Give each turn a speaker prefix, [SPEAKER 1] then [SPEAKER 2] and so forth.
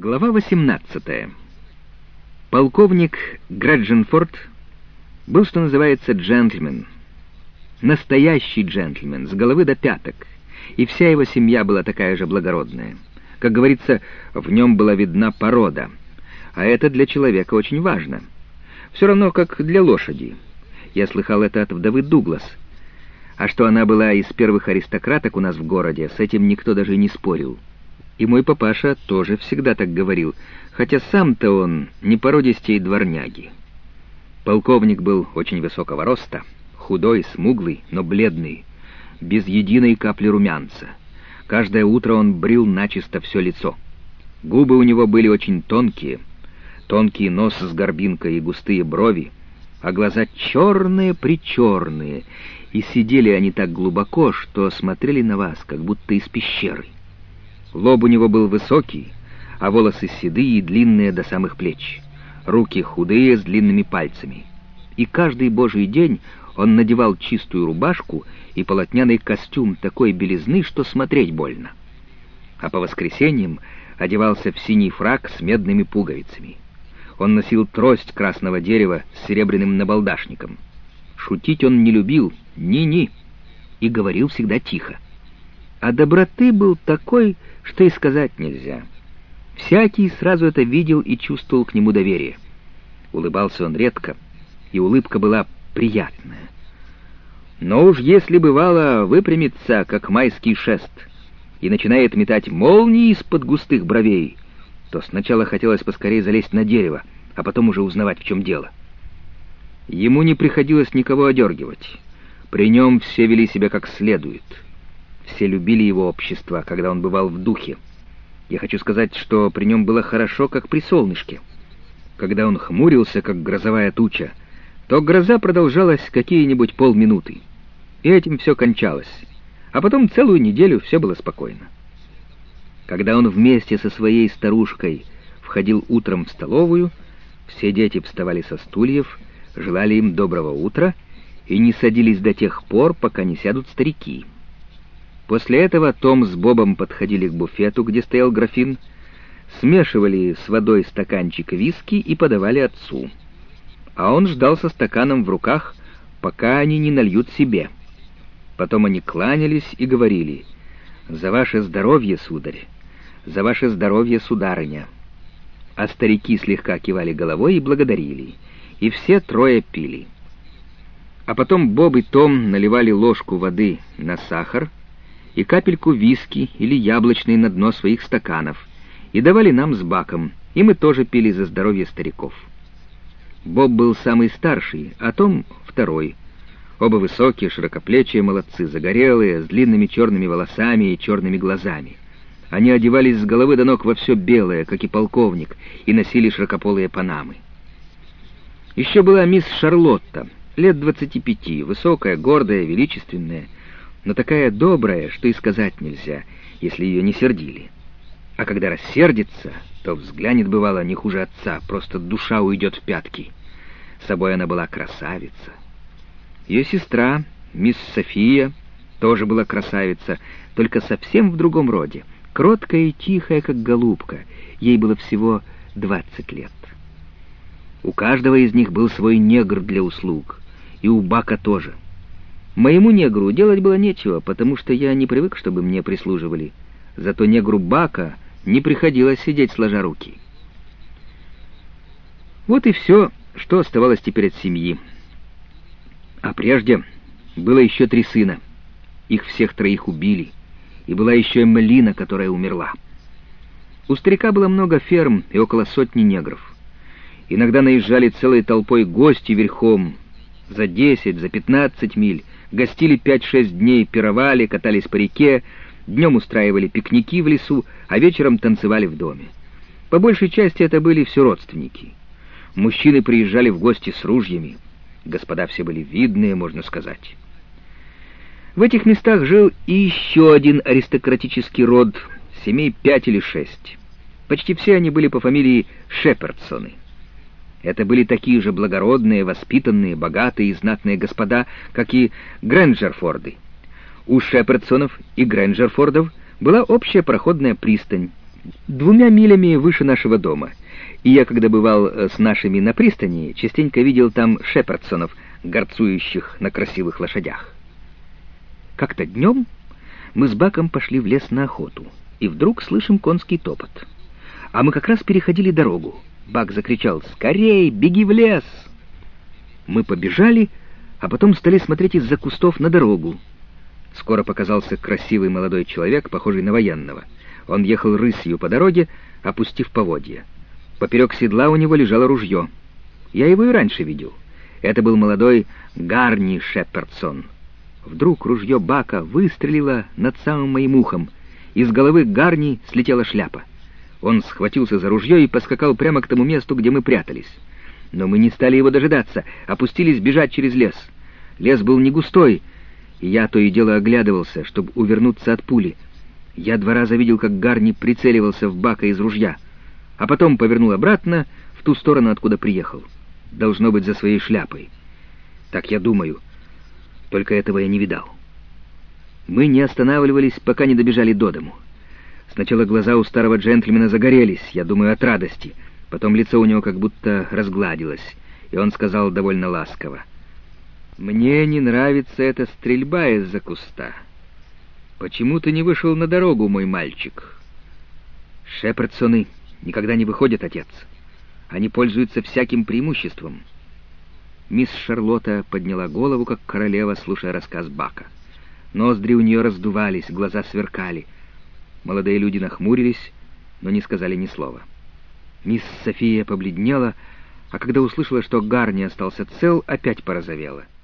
[SPEAKER 1] Глава 18. Полковник Грэдженфорд был, что называется, джентльмен. Настоящий джентльмен, с головы до пяток. И вся его семья была такая же благородная. Как говорится, в нем была видна порода. А это для человека очень важно. Все равно, как для лошади. Я слыхал это от вдовы Дуглас. А что она была из первых аристократок у нас в городе, с этим никто даже не спорил. И мой папаша тоже всегда так говорил, хотя сам-то он не породистей дворняги. Полковник был очень высокого роста, худой, смуглый, но бледный, без единой капли румянца. Каждое утро он брил начисто все лицо. Губы у него были очень тонкие, тонкий нос с горбинкой и густые брови, а глаза черные-причерные, и сидели они так глубоко, что смотрели на вас, как будто из пещеры. Лоб у него был высокий, а волосы седые и длинные до самых плеч, руки худые с длинными пальцами. И каждый божий день он надевал чистую рубашку и полотняный костюм такой белизны, что смотреть больно. А по воскресеньям одевался в синий фрак с медными пуговицами. Он носил трость красного дерева с серебряным набалдашником. Шутить он не любил, ни-ни, и говорил всегда тихо. А доброты был такой, что и сказать нельзя. Всякий сразу это видел и чувствовал к нему доверие. Улыбался он редко, и улыбка была приятная. Но уж если бывало выпрямится, как майский шест, и начинает метать молнии из-под густых бровей, то сначала хотелось поскорее залезть на дерево, а потом уже узнавать, в чем дело. Ему не приходилось никого одергивать. При нем все вели себя как следует — все любили его общество, когда он бывал в духе. Я хочу сказать, что при нем было хорошо, как при солнышке. Когда он хмурился, как грозовая туча, то гроза продолжалась какие-нибудь полминуты. И этим все кончалось. А потом целую неделю все было спокойно. Когда он вместе со своей старушкой входил утром в столовую, все дети вставали со стульев, желали им доброго утра и не садились до тех пор, пока не сядут старики. После этого Том с Бобом подходили к буфету, где стоял графин, смешивали с водой стаканчик виски и подавали отцу. А он ждал со стаканом в руках, пока они не нальют себе. Потом они кланялись и говорили «За ваше здоровье, сударь! За ваше здоровье, сударыня!» А старики слегка кивали головой и благодарили, и все трое пили. А потом Боб и Том наливали ложку воды на сахар, и капельку виски или яблочный на дно своих стаканов, и давали нам с баком, и мы тоже пили за здоровье стариков. Боб был самый старший, а Том — второй. Оба высокие, широкоплечие молодцы, загорелые, с длинными черными волосами и черными глазами. Они одевались с головы до ног во все белое, как и полковник, и носили широкополые панамы. Еще была мисс Шарлотта, лет двадцати пяти, высокая, гордая, величественная, но такая добрая, что и сказать нельзя, если ее не сердили. А когда рассердится, то взглянет, бывало, не хуже отца, просто душа уйдет в пятки. С собой она была красавица. Ее сестра, мисс София, тоже была красавица, только совсем в другом роде, кроткая и тихая, как голубка. Ей было всего двадцать лет. У каждого из них был свой негр для услуг, и у Бака тоже — Моему негру делать было нечего, потому что я не привык, чтобы мне прислуживали. Зато негру Бака не приходилось сидеть сложа руки. Вот и все, что оставалось теперь от семьи. А прежде было еще три сына. Их всех троих убили. И была еще Эммелина, которая умерла. У старика было много ферм и около сотни негров. Иногда наезжали целой толпой гости верхом за десять, за пятнадцать миль, гостили пять-шесть дней, пировали, катались по реке, днем устраивали пикники в лесу, а вечером танцевали в доме. По большей части это были все родственники. Мужчины приезжали в гости с ружьями. Господа все были видные, можно сказать. В этих местах жил и еще один аристократический род, семей пять или шесть. Почти все они были по фамилии Шепердсоны. Это были такие же благородные, воспитанные, богатые и знатные господа, как и Грэнджерфорды. У Шепердсонов и Грэнджерфордов была общая проходная пристань, двумя милями выше нашего дома. И я, когда бывал э, с нашими на пристани, частенько видел там шепардсонов, горцующих на красивых лошадях. Как-то днем мы с Баком пошли в лес на охоту, и вдруг слышим конский топот. А мы как раз переходили дорогу. Бак закричал «Скорей, беги в лес!» Мы побежали, а потом стали смотреть из-за кустов на дорогу. Скоро показался красивый молодой человек, похожий на военного. Он ехал рысью по дороге, опустив поводья. Поперек седла у него лежало ружье. Я его и раньше видел. Это был молодой Гарни Шепардсон. Вдруг ружье Бака выстрелило над самым моим ухом. Из головы Гарни слетела шляпа. Он схватился за ружье и поскакал прямо к тому месту, где мы прятались. Но мы не стали его дожидаться, опустились бежать через лес. Лес был не густой, и я то и дело оглядывался, чтобы увернуться от пули. Я два раза видел, как Гарни прицеливался в Бака из ружья, а потом повернул обратно в ту сторону, откуда приехал. Должно быть, за своей шляпой. Так я думаю. Только этого я не видал. Мы не останавливались, пока не добежали до дому. Сначала глаза у старого джентльмена загорелись, я думаю, от радости. Потом лицо у него как будто разгладилось, и он сказал довольно ласково. «Мне не нравится эта стрельба из-за куста. Почему ты не вышел на дорогу, мой мальчик?» «Шепардсоны никогда не выходят, отец. Они пользуются всяким преимуществом». Мисс Шарлотта подняла голову, как королева, слушая рассказ Бака. Ноздри у нее раздувались, глаза сверкали. Молодые люди нахмурились, но не сказали ни слова. Мисс София побледнела, а когда услышала, что Гарни остался цел, опять порозовела —